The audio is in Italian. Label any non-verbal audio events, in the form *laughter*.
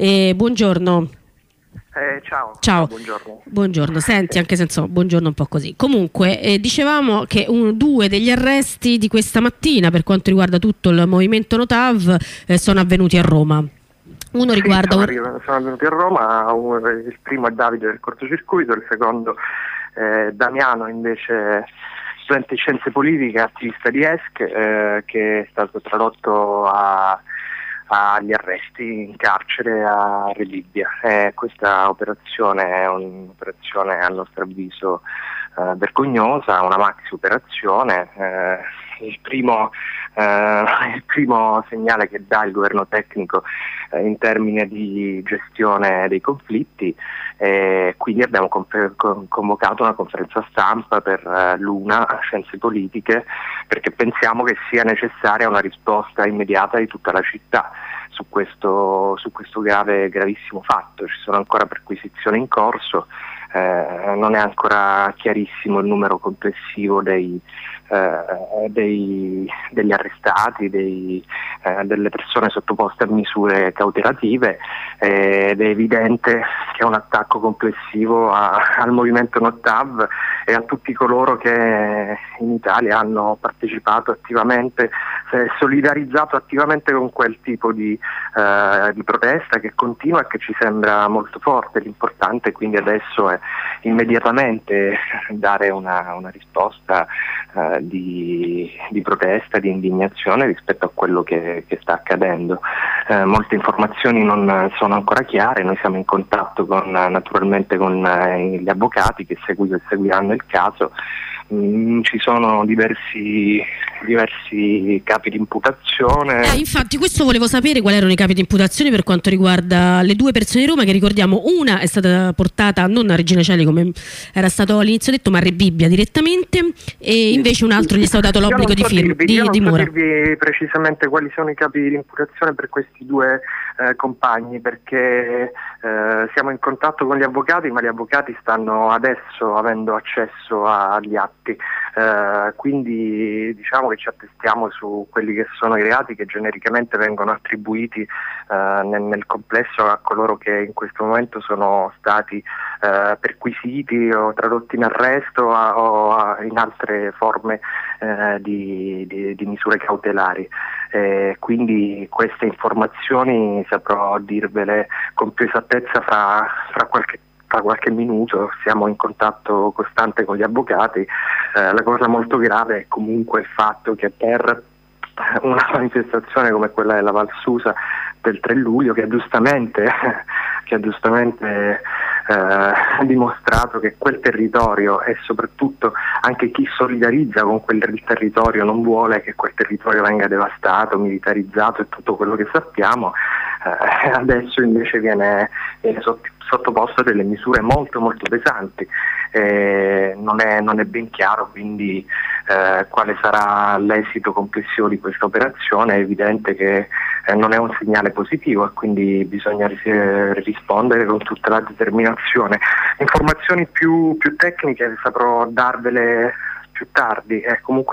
Eh, buongiorno. Eh, ciao. Ciao. Buongiorno. Buongiorno. Senti, anche se insomma, buongiorno un po' così. Comunque, eh, dicevamo che un, due degli arresti di questa mattina per quanto riguarda tutto il movimento Notav eh, sono avvenuti a Roma. Uno Sì, riguarda... sono, un- arrivato- sono venuti a Roma, un- il primo è Davide del cortocircuito, il secondo è Damiano invece studente di scienze politiche, attivista di ESC, eh, che è stato tradotto a- agli arresti in carcere a Rebibbia. Eh, questa operazione è un'operazione a nostro avviso eh, vergognosa, una maxi operazione. eh, il, primo, eh, *laughs* il primo segnale che dà il governo tecnico eh, in termini di gestione dei conflitti e quindi abbiamo convocato una conferenza stampa per eh, l'UNA Scienze Politiche perché pensiamo che sia necessaria una risposta immediata di tutta la città su questo, su questo grave, gravissimo fatto. Ci sono ancora perquisizioni in corso, eh, non è ancora chiarissimo il numero complessivo dei, eh, dei- degli arrestati, dei, eh, delle persone sottoposte a misure cautelative ed è evidente che è un attacco complessivo a- al movimento Nottav e a tutti coloro che in Italia hanno partecipato attivamente, eh, solidarizzato attivamente con quel tipo di, eh, di protesta che continua e che ci sembra molto forte. L'importante quindi adesso è immediatamente dare una, una risposta eh, di, di protesta, di indignazione rispetto a quello che, che sta accadendo. Eh, molte informazioni non sono ancora chiare, noi siamo in contatto con, naturalmente con eh, gli avvocati che segui- seguiranno il caso. Mm, ci sono diversi, diversi capi di imputazione. Eh, infatti, questo volevo sapere quali erano i capi di imputazione per quanto riguarda le due persone di Roma, che ricordiamo, una è stata portata non a Regina Celi come era stato all'inizio detto, ma a Rebibbia direttamente, e invece un altro gli è stato dato l'obbligo non di, so firma, dirvi- di non so dirvi precisamente quali sono i capi di imputazione per questi due eh, compagni perché eh, siamo in contatto con gli avvocati ma gli avvocati stanno adesso avendo accesso agli atti. Eh, quindi diciamo che ci attestiamo su quelli che sono i reati che genericamente vengono attribuiti eh, nel, nel complesso a coloro che in questo momento sono stati eh, perquisiti o tradotti in arresto a- o a- in altre forme eh, di, di- di misure cautelari. Eh, quindi queste informazioni saprò dirvele con più esattezza fra, fra qualche fra qualche minuto, siamo in contatto costante con gli avvocati. Eh, la cosa molto grave è comunque il fatto che per una manifestazione come quella della Valsusa del 3 luglio che giustamente, *laughs* che giustamente eh, dimostrato che quel territorio e soprattutto anche chi solidarizza con quel territorio non vuole che quel territorio venga devastato, militarizzato e tutto quello che sappiamo, eh, adesso invece viene, viene sott- sottoposto a delle misure molto molto pesanti. Eh, non, è, non è ben chiaro quindi eh, quale sarà l'esito complessivo di questa operazione, è evidente che eh, non è un segnale positivo e quindi bisogna ris- eh, rispondere con tutta la determinazione. Informazioni più, più tecniche saprò darvele più tardi, è comunque